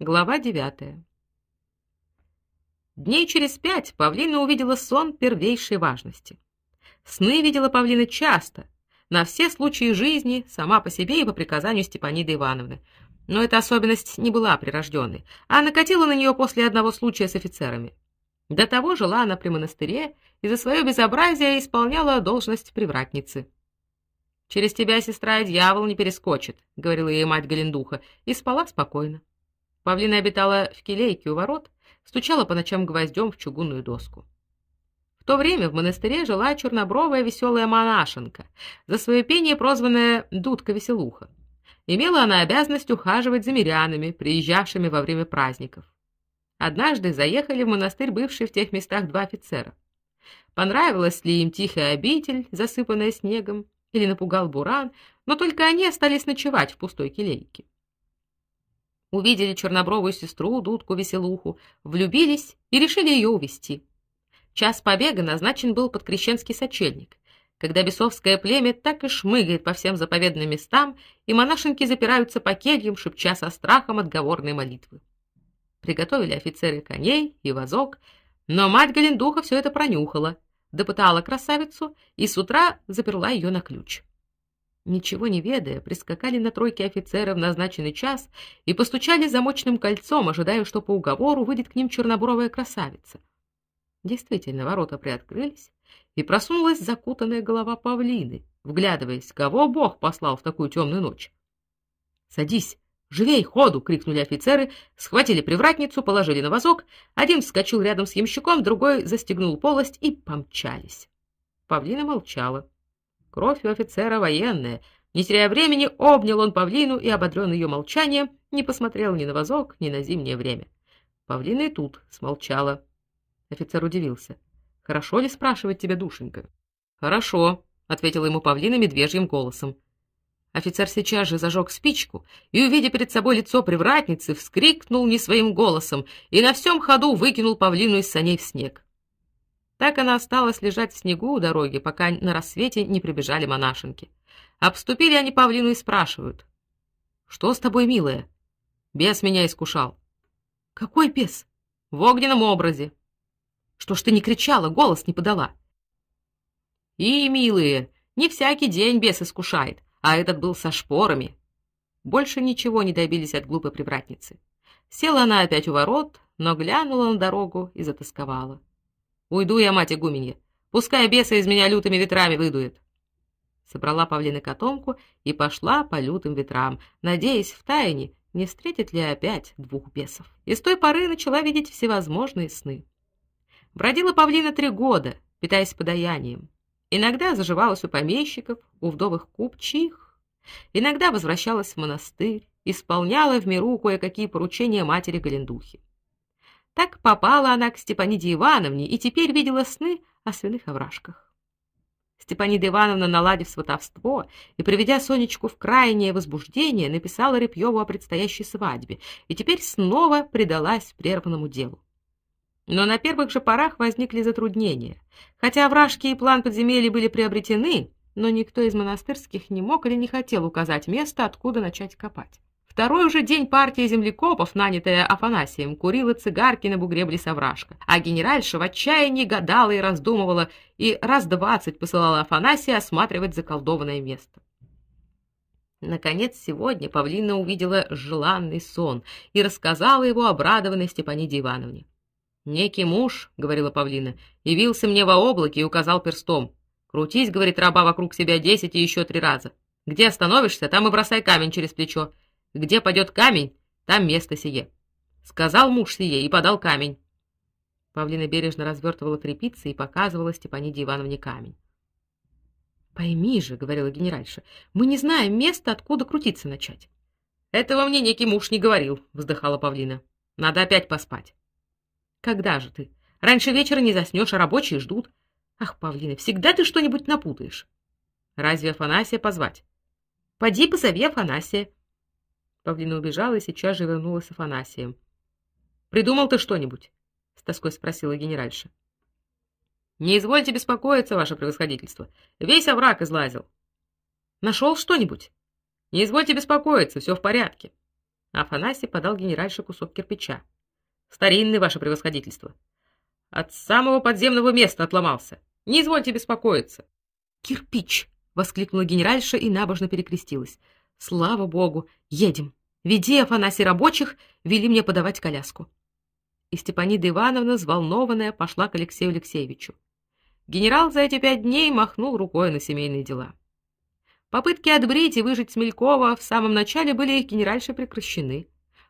Глава 9. Дней через пять Павлина увидела сон первейшей важности. Сны видела Павлина часто, на все случаи жизни, сама по себе и по приказанию Степаниды Ивановны. Но эта особенность не была прирожденной, а накатила на нее после одного случая с офицерами. До того жила она при монастыре и за свое безобразие исполняла должность привратницы. Через тебя, сестра, и дьявол не перескочит, говорила ей мать Галендуха, и спала спокойно. Павлина обитала в келейке у ворот, стучала по ночам гвоздем в чугунную доску. В то время в монастыре жила чернобровая веселая монашенка, за свое пение прозванная Дудка-веселуха. Имела она обязанность ухаживать за мирянами, приезжавшими во время праздников. Однажды заехали в монастырь бывшие в тех местах два офицера. Понравилась ли им тихая обитель, засыпанная снегом, или напугал буран, но только они остались ночевать в пустой келейке увидели чернобровую сестру, дудку-веселуху, влюбились и решили ее увести. Час побега назначен был под крещенский сочельник, когда бесовское племя так и шмыгает по всем заповедным местам, и монашенки запираются по кельям, шепча со страхом отговорной молитвы. Приготовили офицеры коней и возок, но мать Галендуха все это пронюхала, допытала красавицу и с утра заперла ее на ключ ничего не ведая, прискакали на тройке офицеров в назначенный час и постучали замочным кольцом, ожидая, что по уговору выйдет к ним чернобровая красавица. Действительно, ворота приоткрылись, и просунулась закутанная голова павлины, вглядываясь, кого Бог послал в такую темную ночь. "Садись, живей, ходу!" крикнули офицеры, схватили привратницу, положили на вазок, один вскочил рядом с ямщиком, другой застегнул полость и помчались. Павлина молчала. Кровь у офицера военная. Не теряя времени, обнял он павлину и, ободрённый ее молчанием, не посмотрел ни на возок, ни на зимнее время. Павлина и тут смолчала. Офицер удивился. «Хорошо ли спрашивать тебя, душенька?» «Хорошо», — ответила ему павлина медвежьим голосом. Офицер сейчас же зажег спичку и, увидя перед собой лицо привратницы, вскрикнул не своим голосом и на всем ходу выкинул павлину из саней в снег. Так она осталась лежать в снегу у дороги, пока на рассвете не прибежали монашенки. Обступили они павлину и спрашивают: "Что с тобой, милая?" "Бес меня искушал". "Какой бес?" "В огненном образе". "Что ж ты не кричала, голос не подала?" "И, милые, не всякий день бес искушает, а этот был со шпорами". Больше ничего не добились от глупой привратницы. Села она опять у ворот, но глянула на дорогу и затасковала. Уйду я, мать игуменья. Пускай бесы из меня лютыми ветрами выдует. Собрала павлина котомку и пошла по лютым ветрам, надеясь в тайне, не встретит ли опять двух бесов. И с той поры начала видеть всевозможные сны. Бродила павлина три года, питаясь подаянием. Иногда заживалась у помещиков, у вдовых купчих, иногда возвращалась в монастырь, исполняла в миру кое-какие поручения матери Галендухи. Так попала она к Степаниде Ивановне и теперь видела сны о свиных овражках. Степанида Ивановна, наладив сватовство и приведя Сонечку в крайнее возбуждение, написала Репьеву о предстоящей свадьбе и теперь снова предалась прерванному делу. Но на первых же порах возникли затруднения. Хотя овражки и план подземелья были приобретены, но никто из монастырских не мог или не хотел указать место, откуда начать копать. Второй уже день партия землекопов, нанятая Афанасием, курила цигарки на бугре близ овражка, а генеральша в отчаянии гадала и раздумывала, и раз двадцать посылала Афанасия осматривать заколдованное место. Наконец, сегодня Павлина увидела желанный сон и рассказала его обрадованной Степаниде Ивановне. «Некий муж, — говорила Павлина, — явился мне во облаке и указал перстом. Крутись, — говорит раба, — вокруг себя десять и еще три раза. Где остановишься, там и бросай камень через плечо. Где падет камень, там место сие. Сказал муж сие и подал камень. Павлина бережно развертывала тряпицы и показывала Степаниде Ивановне камень. Пойми же, говорила генеральша, мы не знаем места, откуда крутиться начать. Этого мне некий муж не говорил, вздыхала Павлина. Надо опять поспать. Когда же ты? Раньше вечера не заснешь, а рабочие ждут. Ах, Павлина, всегда ты что-нибудь напутаешь. Разве Афанасия позвать? Поди позови Афанасия. Павлина убежала и сейчас же вернулась с Афанасием. Придумал ты что-нибудь? с тоской спросила генеральша. Не извольте беспокоиться, ваше превосходительство. Весь овраг излазил. Нашел что-нибудь? Не извольте беспокоиться, все в порядке. Афанасий подал генеральше кусок кирпича. Старинный, ваше превосходительство. От самого подземного места отломался. Не извольте беспокоиться. Кирпич, воскликнула генеральша и набожно перекрестилась. Слава богу, едем. Веди Афанасий рабочих, вели мне подавать коляску. И Степанида Ивановна, взволнованная, пошла к Алексею Алексеевичу. Генерал за эти пять дней махнул рукой на семейные дела. Попытки отбрить и выжить Смелькова в самом начале были генеральше прекращены.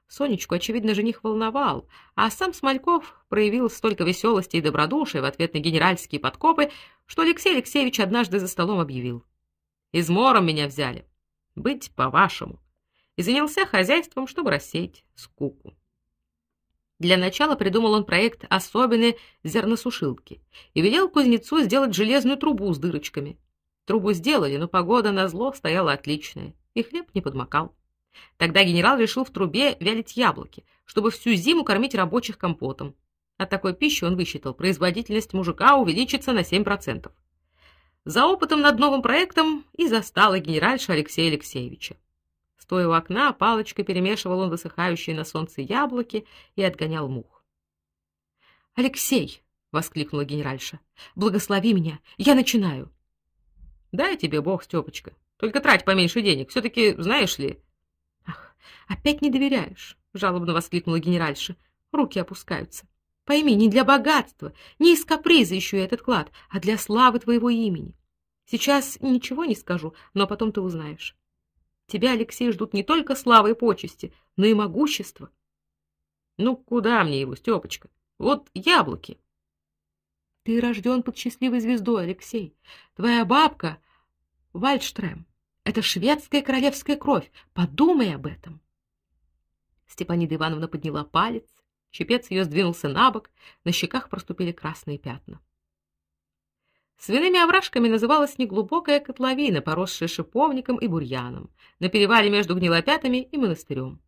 Сонечку, очевидно, жених волновал, а сам Смольков проявил столько веселости и добродушия в ответ на генеральские подкопы, что Алексей Алексеевич однажды за столом объявил: "Измором меня взяли. Быть по-вашему". И занялся хозяйством, чтобы рассеять скуку. Для начала придумал он проект особенной зерносушилки и велел кузнецу сделать железную трубу с дырочками. Трубу сделали, но погода на зло стояла отличная, и хлеб не подмокал. Тогда генерал решил в трубе вялить яблоки, чтобы всю зиму кормить рабочих компотом. От такой пищи он высчитал, производительность мужика увеличится на 7%. За опытом над новым проектом и застала генеральша Алексея Алексеевича. Стоя у окна, палочкой перемешивал он высыхающие на солнце яблоки и отгонял мух. "Алексей!" воскликнула генеральша. "Благослови меня, я начинаю". "Дай тебе Бог, Стёпочка. Только трать поменьше денег, все таки знаешь ли, Опять не доверяешь, жалобно воскликнула генеральша. Руки опускаются. Пойми, не для богатства, не из каприза ищу этот клад, а для славы твоего имени. Сейчас ничего не скажу, но потом ты узнаешь. Тебя, Алексей, ждут не только славы и почести, но и могущество. Ну куда мне его, Стёпочка? Вот яблоки. Ты рожден под счастливой звездой, Алексей. Твоя бабка Вальдштрем это шведская королевская кровь. Подумай об этом. Степанида Ивановна подняла палец, чепец ее сдвинулся набок, на щеках проступили красные пятна. Свиными овражками называлась неглубокая котловина, поросшая шиповником и бурьяном, на перевале между Гнилопятами и монастырем.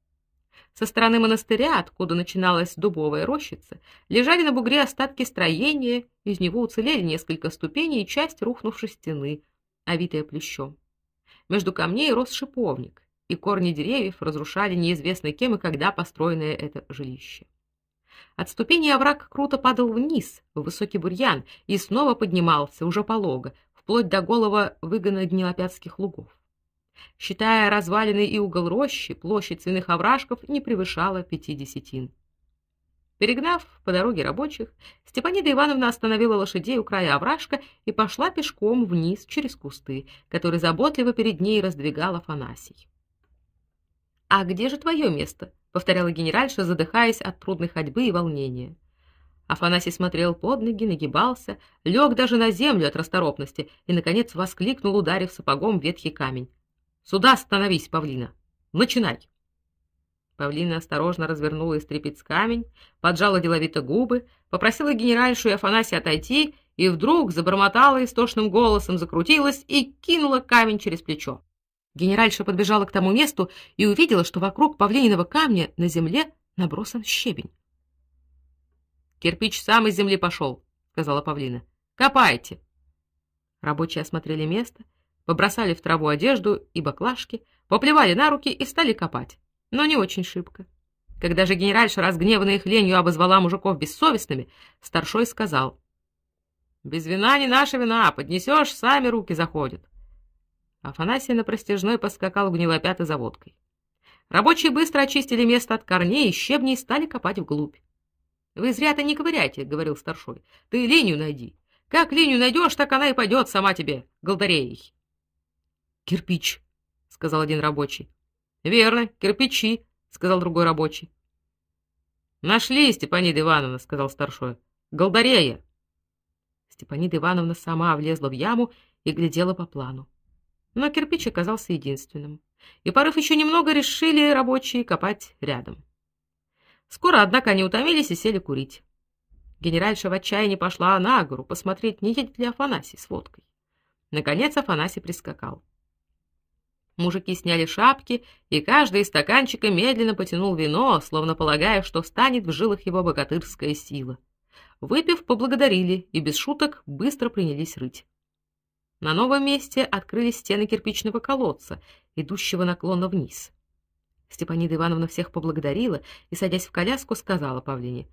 Со стороны монастыря, откуда начиналась дубовая рощица, лежали на бугре остатки строения, из него уцелели несколько ступеней и часть рухнувшей стены, овитая плющом. Между камней рос шиповник и корни деревьев разрушали неизвестно кем и когда построенное это жилище. От ступени овраг круто падал вниз, в высокий бурьян, и снова поднимался, уже полого, вплоть до голого выгона днелопятских лугов. Считая развалины и угол рощи, площадь свиных овражков не превышала пяти десятин. Перегнав по дороге рабочих, Степанида Ивановна остановила лошадей у края овражка и пошла пешком вниз через кусты, которые заботливо перед ней раздвигал Афанасий. А где же твое место? Повторяла генеральша, задыхаясь от трудной ходьбы и волнения. Афанасий смотрел под ноги, нагибался, лег даже на землю от расторопности и наконец воскликнул, ударив сапогом ветхий камень: "Сюда становись, Павлина. Начинай!" Павлина осторожно развернула из трепец камень, поджала деловито губы, попросила генеральшу и Афанасия отойти и вдруг забормотала истошным голосом, закрутилась и кинула камень через плечо. Генеральша подбежала к тому месту и увидела, что вокруг павлининого камня на земле набросан щебень. Кирпич сам из земли пошел», — сказала Павлина. Копайте. Рабочие осмотрели место, побросали в траву одежду и баклажки, поплевали на руки и стали копать, но не очень шибко. Когда же генеральша, разгневанная их ленью, обозвала мужиков бессовестными, старшой сказал: "Без вина не наша вина, поднесешь, сами руки заходят". Афанасий на простежной поскакал в гнилопятый за водкой. Рабочие быстро очистили место от корней и щебней и стали копать вглубь. Вы зря-то не ковыряйте, говорил старшой. Ты линию найди. Как линию найдешь, так она и пойдет сама тебе, голдареей. Кирпич, сказал один рабочий. Верно, кирпичи, сказал другой рабочий. Нашли, Степанида Ивановна, сказал старшой. Голдарея. Степанида Ивановна сама влезла в яму и глядела по плану но кирпич оказался единственным. И порыв еще немного решили рабочие копать рядом. Скоро, однако, они утомились и сели курить. Генеральша в отчаянии пошла на гору посмотреть, не едет ли Афанасий с водкой. Наконец Афанасий прискакал. Мужики сняли шапки, и каждый из стаканчика медленно потянул вино, словно полагая, что станет в жилах его богатырская сила. Выпив, поблагодарили и без шуток быстро принялись рыть. На новом месте открылись стены кирпичного колодца, идущего наклонно вниз. Степанида Ивановна всех поблагодарила и, садясь в коляску, сказала Павлине: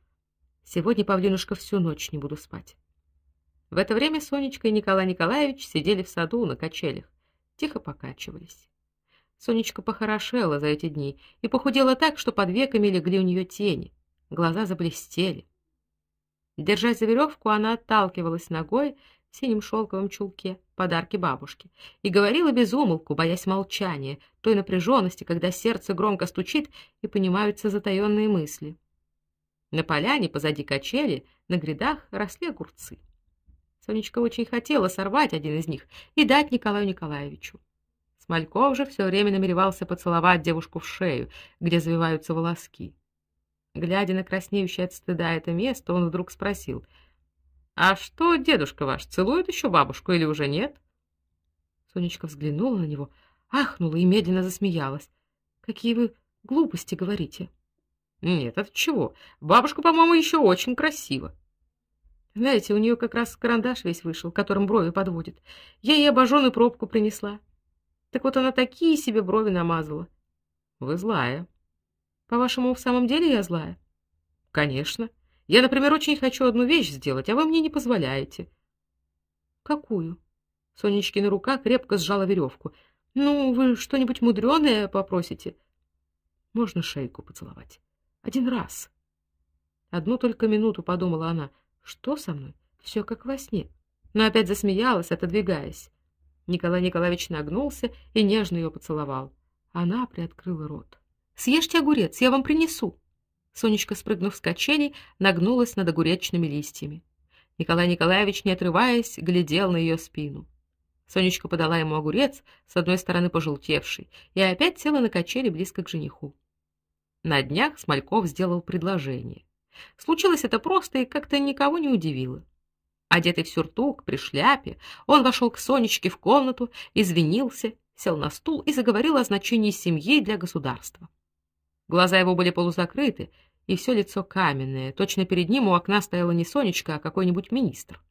"Сегодня, Павлинушка, всю ночь не буду спать". В это время Сонечка и Николай Николаевич сидели в саду на качелях, тихо покачивались. Сонечка похорошела за эти дни и похудела так, что под веками легли у нее тени, глаза заблестели. Держась за веревку, она отталкивалась ногой в синем шелковом чулке, подарки бабушки, и говорила без умолку, боясь молчания, той напряженности, когда сердце громко стучит и понимаются затаённые мысли. На поляне позади качели на грядах росли огурцы. Сонечка очень хотела сорвать один из них и дать Николаю Николаевичу. Смольков же все время намеревался поцеловать девушку в шею, где завиваются волоски. Глядя на краснеющее от стыда это место, он вдруг спросил: "А что дедушка ваш целует еще бабушку или уже нет?" Сонечка взглянула на него, ахнула и медленно засмеялась. "Какие вы глупости говорите?" "Нет, от чего? Бабушка, по-моему, еще очень красива." Знаете, у нее как раз карандаш весь вышел, которым брови подводит. Я ей обожженную пробку принесла. Так вот она такие себе брови намазала. Вы злая. По-вашему, в самом деле я злая? Конечно. Я, например, очень хочу одну вещь сделать, а вы мне не позволяете. Какую? Сонечкина рука крепко сжала веревку. Ну, вы что-нибудь мудреное попросите? Можно шейку поцеловать. Один раз. Одну только минуту подумала она. Что со мной? Все как во сне. Но опять засмеялась, отодвигаясь. Николай Николаевич нагнулся и нежно ее поцеловал. Она приоткрыла рот. Съешьте огурец, я вам принесу. Сонечка, спрыгнув с качелей, нагнулась над огуречными листьями. Николай Николаевич, не отрываясь, глядел на ее спину. Сонечка подала ему огурец, с одной стороны пожелтевший, и опять села на качели близко к жениху. На днях Смольков сделал предложение. Случилось это просто и как-то никого не удивило. Одетый в сюртук, при шляпе, он вошел к Сонечке в комнату, извинился, сел на стул и заговорил о значении семьи для государства. Глаза его были полузакрыты, и все лицо каменное. Точно перед ним у окна стояла не Сонечка, а какой-нибудь министр.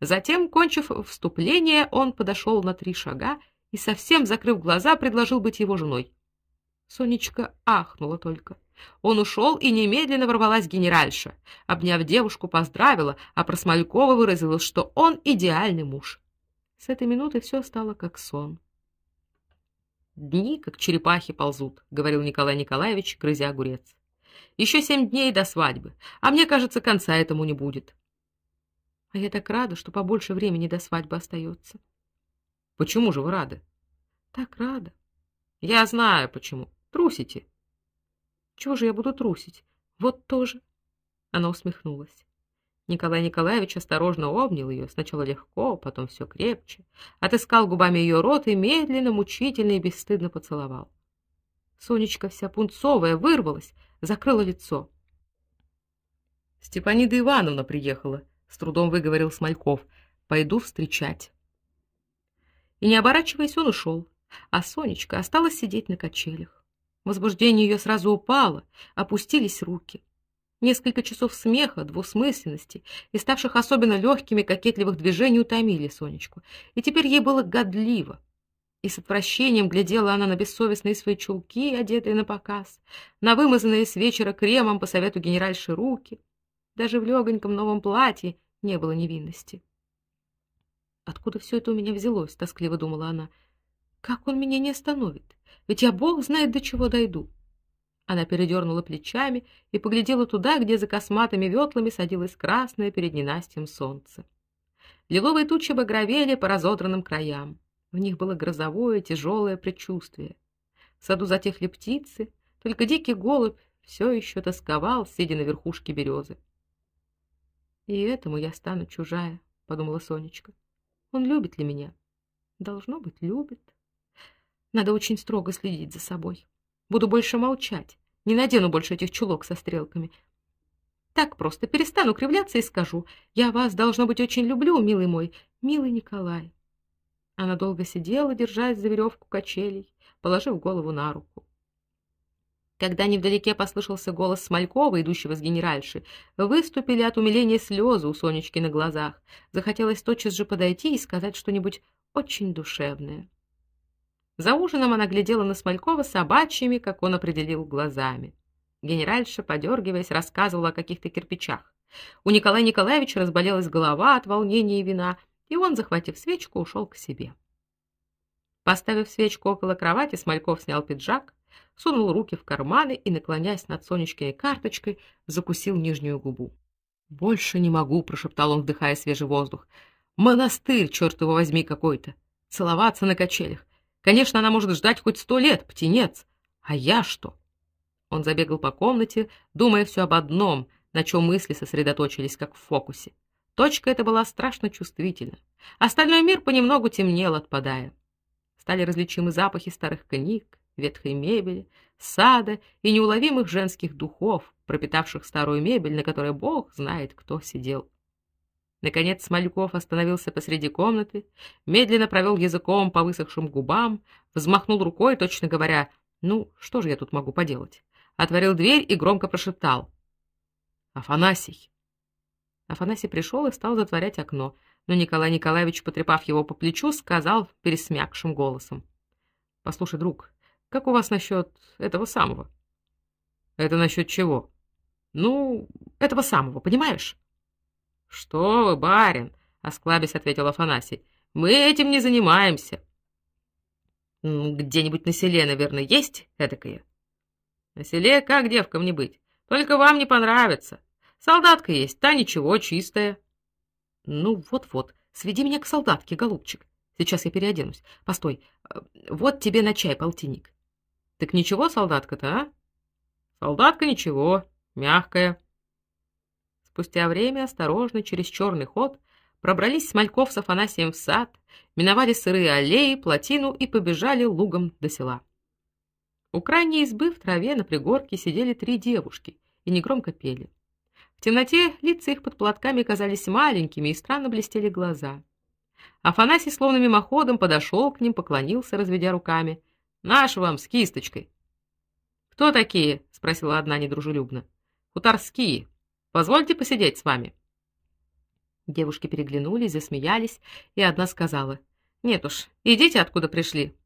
Затем, кончив вступление, он подошел на три шага и совсем закрыв глаза, предложил быть его женой. Сонечка ахнула только. Он ушел, и немедленно ворвалась генеральша. Обняв девушку, поздравила, а про Смолькова выразила, что он идеальный муж. С этой минуты все стало как сон. Дни, как черепахи ползут, говорил Николай Николаевич, грызя огурец. Еще семь дней до свадьбы, а мне кажется, конца этому не будет. А я так рада, что побольше времени до свадьбы остается. Почему же вы рады? Так рада. Я знаю почему. Трусите. Чего же я буду трусить? Вот тоже. Она усмехнулась. Николай Николаевич осторожно обнял ее, сначала легко, потом все крепче, отыскал губами ее рот и медленно, мучительно и бесстыдно поцеловал. Сонечка вся пунцовая вырвалась, закрыла лицо. Степанида Ивановна приехала, с трудом выговорил Смольков. Пойду встречать. И не оборачиваясь, он ушел, а Сонечка осталась сидеть на качелях. Возбуждение ее сразу упало, опустились руки. Несколько часов смеха, двусмысленности и ставших особенно легкими кокетливых движений утомили Сонечку, и теперь ей было годливо. И с отвращением глядела она на бессовестные свои чулки, одетые на показ, на вымазанные с вечера кремом по совету генеральши руки. Даже в легоньком новом платье не было невинности. Откуда все это у меня взялось, тоскливо думала она. Как он меня не остановит? Ведь я бог знает до чего дойду. Она передернула плечами и поглядела туда, где за косматыми ветлами садилось красное перед ненастьем солнце. Лиловые тучи багровели по разодранным краям. В них было грозовое, тяжелое предчувствие. В саду затихли птицы, только дикий голубь все еще тосковал, сидя на верхушке березы. И этому я стану чужая, подумала Сонечка. Он любит ли меня? Должно быть, любит. Надо очень строго следить за собой. Буду больше молчать. Не надену больше этих чулок со стрелками. Так просто перестану кривляться и скажу: "Я вас должно быть очень люблю, милый мой, милый Николай". Она долго сидела, держась за веревку качелей, положив голову на руку. Когда невдалеке послышался голос Смолькова, идущего с генеральши, выступили от умиления слезы у Сонечки на глазах. Захотелось тотчас же подойти и сказать что-нибудь очень душевное. За ужином она глядела на Смолькова собачьими, как он определил, глазами. Генеральша, подергиваясь, рассказывала о каких-то кирпичах. У Николая Николаевича разболелась голова от волнения и вина, и он, захватив свечку, ушел к себе. Поставив свечку около кровати, Смольков снял пиджак, сунул руки в карманы и, наклоняясь над Сонечкиной карточкой, закусил нижнюю губу. "Больше не могу", прошептал он, вдыхая свежий воздух. "Монастырь, черт его возьми, какой-то. Целоваться на качелях. Конечно, она может ждать хоть сто лет, птенец. А я что?" Он забегал по комнате, думая все об одном, на чем мысли сосредоточились как в фокусе. Точка эта была страшно чувствительна. Остальной мир понемногу темнел, отпадая. Стали различимы запахи старых книг, ветхой мебели, сада и неуловимых женских духов, пропитавших старую мебель, на которой Бог знает, кто сидел. Наконец Смольков остановился посреди комнаты, медленно провел языком по высохшим губам, взмахнул рукой, точно говоря: "Ну, что же я тут могу поделать?" Отворил дверь и громко прошептал: "Афанасий". Афанасий пришел и стал затворять окно, но Николай Николаевич, потрепав его по плечу, сказал пересмякшим голосом: "Послушай, друг, как у вас насчет этого самого?" "Это насчет чего?" "Ну, этого самого, понимаешь?" "Что вы, барин?" осклабясь ответил Афанасий. "Мы этим не занимаемся." "Где-нибудь на селе, наверное, есть этакое?" "На селе как девкам не быть? Только вам не понравится. Солдатка есть, та ничего, чистая. Ну вот-вот, сведи меня к солдатке, голубчик. Сейчас я переоденусь. Постой. Э, вот тебе на чай полтинник. Так ничего, солдатка-то, а? Солдатка ничего, мягкая. Спустя время осторожно через черный ход пробрались Смольков с Афанасием в сад, миновали сырые аллеи, плотину и побежали лугом до села. У крайней избы в траве на пригорке сидели три девушки и негромко пели. В темноте лица их под платками казались маленькими и странно блестели глаза. Афанасий словно мимоходом подошел к ним, поклонился, разведя руками. "Наш вам с кисточкой". "Кто такие?" спросила одна недружелюбно. "Хуторские. Позвольте посидеть с вами". Девушки переглянулись, засмеялись, и одна сказала: "Нет уж, идите откуда пришли".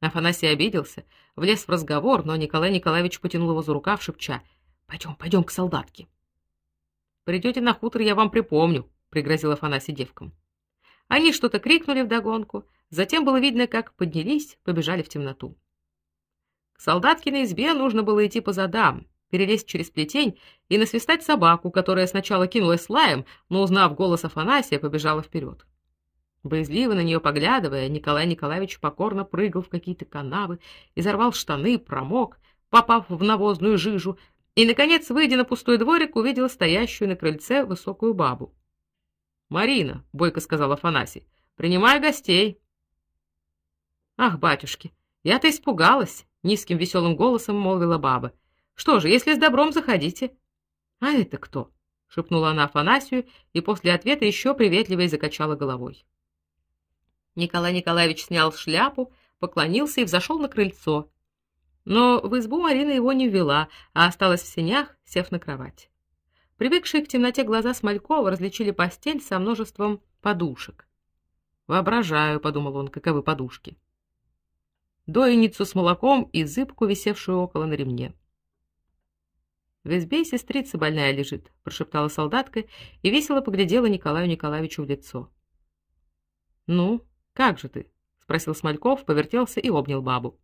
Афанасий обиделся, влез в разговор, но Николай Николаевич потянул его за рукав, шепча: "Пойдем, пойдем к солдатке". Придете на хутор, я вам припомню, пригрозил Афанасий девкам. Они что-то крикнули вдогонку, затем было видно, как поднялись, побежали в темноту. К солдаткиной избе нужно было идти по задам, перелезть через плетень и насвистать собаку, которая сначала кинулась лаем, но узнав голос Афанасия, побежала вперед. Боязливо на нее поглядывая, Николай Николаевич покорно прыгал в какие-то канавы, изорвал штаны, промок, попав в навозную жижу, и наконец, выйдя на пустой дворик, увидела стоящую на крыльце высокую бабу. "Марина", бойко сказала Афанасий. "Принимай гостей". "Ах, батюшки, я-то испугалась", низким веселым голосом молвила баба. "Что же, если с добром заходите". "А это кто?" шепнула она Афанасию и после ответа еще приветливее закачала головой. Николай Николаевич снял шляпу, поклонился и взошел на крыльцо, но в избу Марина его не ввела, а осталась в сенях, сев на кровать. Привыкшие к темноте глаза Смолькова различили постель со множеством подушек. Воображаю, подумал он, каковы подушки. Дойницу с молоком и зыбку, висевшую около на ремне. В избе сестрица больная лежит, прошептала солдатка и весело поглядела Николаю Николаевичу в лицо. Ну, как же ты? спросил Смольков, повертелся и обнял бабу.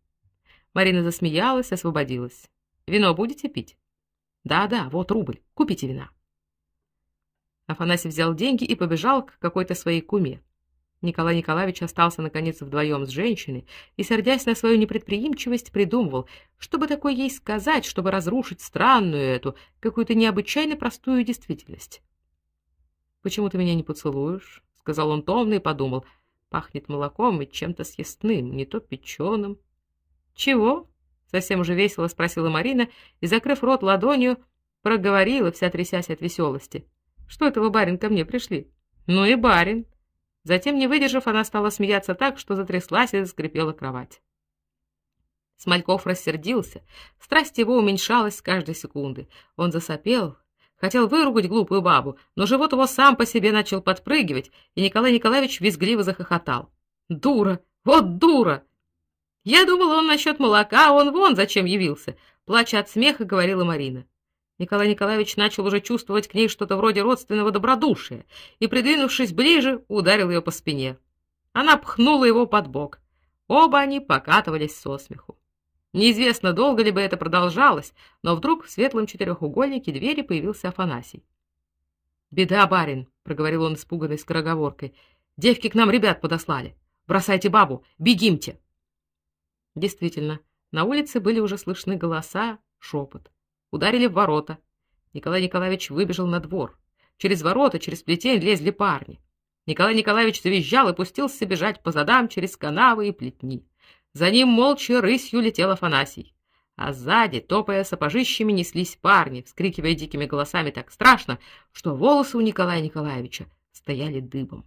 Марина засмеялась, освободилась. Вино будете пить? Да-да, вот рубль. Купите вина. Афанасий взял деньги и побежал к какой-то своей куме. Николай Николаевич остался наконец вдвоем с женщиной и, сердясь на свою непредприимчивость, придумывал, что бы такое ей сказать, чтобы разрушить странную эту, какую-то необычайно простую действительность. Почему ты меня не поцелуешь? сказал он томно и подумал: пахнет молоком и чем-то съестным, не то печеным, чего? совсем уже весело спросила Марина и, закрыв рот ладонью, проговорила, вся трясясь от веселости. Что это вы, барин, ко мне пришли? Ну и барин. Затем, не выдержав, она стала смеяться так, что затряслась и заскрипела кровать. Смольков рассердился. Страсть его уменьшалась с каждой секунды. Он засопел, хотел выругать глупую бабу, но живот его сам по себе начал подпрыгивать, и Николай Николаевич визгливо захохотал. Дура! Вот дура! Я думала, он насчет молока, а он вон зачем явился, плача от смеха, говорила Марина. Николай Николаевич начал уже чувствовать к ней что-то вроде родственного добродушия и, придвинувшись ближе, ударил ее по спине. Она пхнула его под бок. Оба они покатывались со смеху. Неизвестно, долго ли бы это продолжалось, но вдруг в светлом четырехугольнике двери появился Афанасий. "Беда, барин", проговорил он испуганной скороговоркой. "Девки к нам ребят подослали. Бросайте бабу, бегимте". Действительно, на улице были уже слышны голоса, шепот. Ударили в ворота. Николай Николаевич выбежал на двор. Через ворота, через плетень лезли парни. Николай Николаевич завизжал и пустился бежать по задам через канавы и плетни. За ним молча рысью летел Афанасий. А сзади, топая сапожищами, неслись парни, вскрикивая дикими голосами так страшно, что волосы у Николая Николаевича стояли дыбом.